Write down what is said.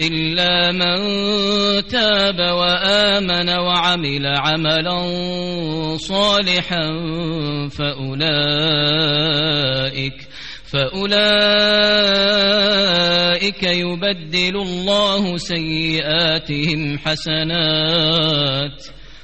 إلا من تاب وآمن وعمل عملا صالحا فأولئك فأولئك يبدل الله سيئاتهم حسنات